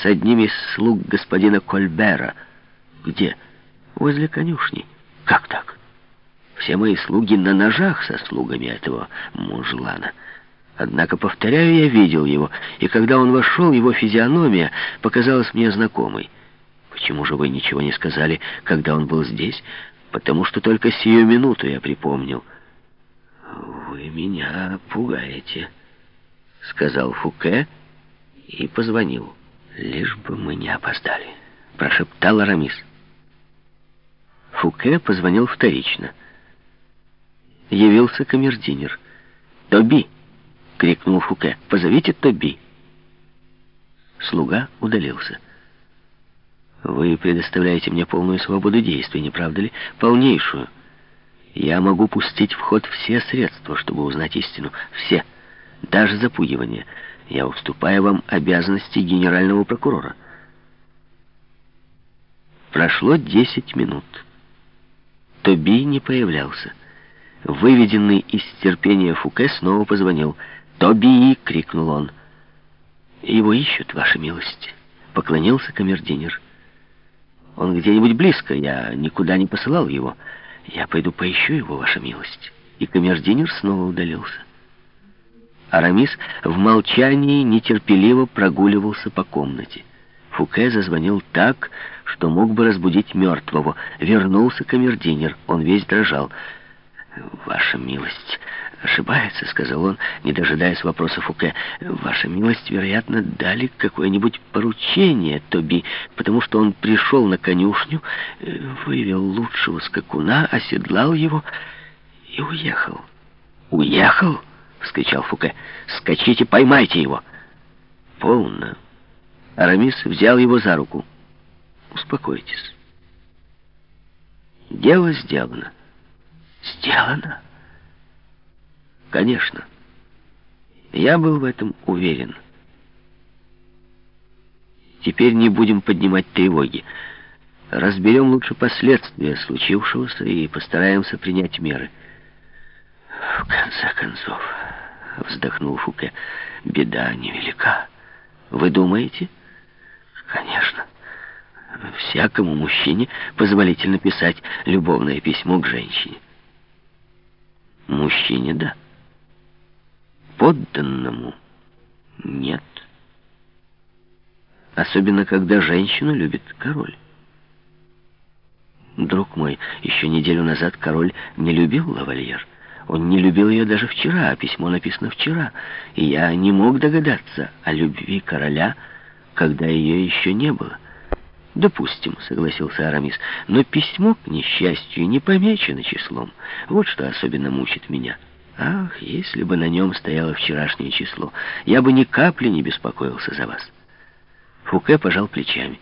с одним из слуг господина Кольбера. Где? Возле конюшни. Как так? Все мои слуги на ножах со слугами этого мужлана. Однако, повторяю, я видел его, и когда он вошел, его физиономия показалась мне знакомой. Почему же вы ничего не сказали, когда он был здесь? Потому что только сию минуту я припомнил. «Вы меня пугаете», — сказал Фуке и позвонил. «Лишь бы мы не опоздали», — прошептал Арамис. Фуке позвонил вторично. Явился камердинер. «Тоби!» — крикнул Фуке. «Позовите Тоби!» Слуга удалился. «Вы предоставляете мне полную свободу действий, не правда ли? Полнейшую. Я могу пустить в ход все средства, чтобы узнать истину. Все. Даже запугивание. Я уступаю вам обязанности генерального прокурора». Прошло десять минут. Тоби не появлялся. Выведенный из терпения Фуке снова позвонил — «Тоби!» — крикнул он. «Его ищут, ваша милость», — поклонился камердинер. «Он где-нибудь близко, я никуда не посылал его. Я пойду поищу его, ваша милость». И камердинер снова удалился. Арамис в молчании нетерпеливо прогуливался по комнате. Фуке зазвонил так, что мог бы разбудить мертвого. Вернулся камердинер, он весь дрожал. «Ваша милость, ошибается», — сказал он, не дожидаясь вопросов Фуке. «Ваша милость, вероятно, дали какое-нибудь поручение Тоби, потому что он пришел на конюшню, вывел лучшего скакуна, оседлал его и уехал». «Уехал?» — вскричал Фуке. «Скачите, поймайте его!» «Полно». Арамис взял его за руку. «Успокойтесь. Дело сделано». «Сделано?» Конечно. Я был в этом уверен. Теперь не будем поднимать тревоги. Разберем лучше последствия случившегося и постараемся принять меры. В конце концов, вздохнул Фуке, беда невелика. Вы думаете? Конечно. Всякому мужчине позволительно писать любовное письмо к женщине. Мужчине, да подданному нет. Особенно, когда женщину любит король. Друг мой, еще неделю назад король не любил лавальер. Он не любил ее даже вчера, а письмо написано вчера. И я не мог догадаться о любви короля, когда ее еще не было. «Допустим», — согласился Арамис, — «но письмо, к несчастью, не помечено числом. Вот что особенно мучит меня». Ах, если бы на нем стояло вчерашнее число, я бы ни капли не беспокоился за вас. Фуке пожал плечами.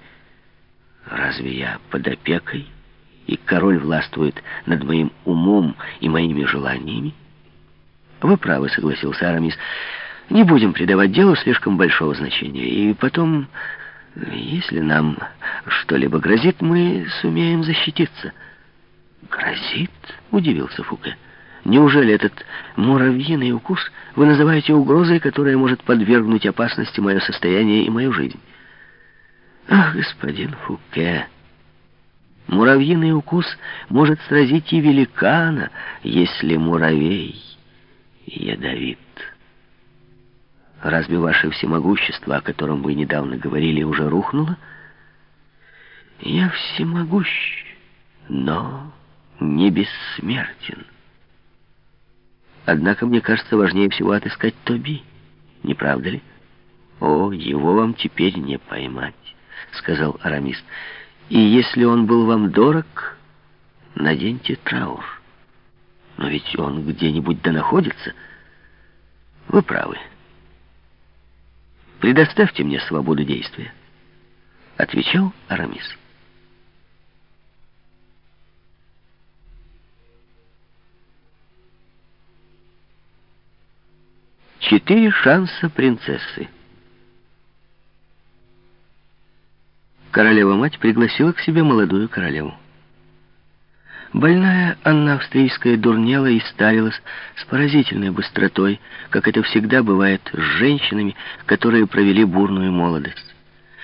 Разве я под опекой, и король властвует над моим умом и моими желаниями? Вы правы, согласился Арамис. Не будем придавать делу слишком большого значения. И потом, если нам что-либо грозит, мы сумеем защититься. Грозит? Удивился Фуке. Неужели этот муравьиный укус вы называете угрозой, которая может подвергнуть опасности мое состояние и мою жизнь? Ах, господин Фуке, муравьиный укус может сразить и великана, если муравей ядовит. Разве ваше всемогущество, о котором вы недавно говорили, уже рухнуло? Я всемогущ, но не бессмертен. Однако, мне кажется, важнее всего отыскать Тоби. Не правда ли? О, его вам теперь не поймать, сказал Арамис. И если он был вам дорог, наденьте траур. Но ведь он где-нибудь да находится. Вы правы. Предоставьте мне свободу действия, отвечал Арамис. Четыре шанса принцессы. Королева-мать пригласила к себе молодую королеву. Больная Анна Австрийская дурнела и старилась с поразительной быстротой, как это всегда бывает с женщинами, которые провели бурную молодость.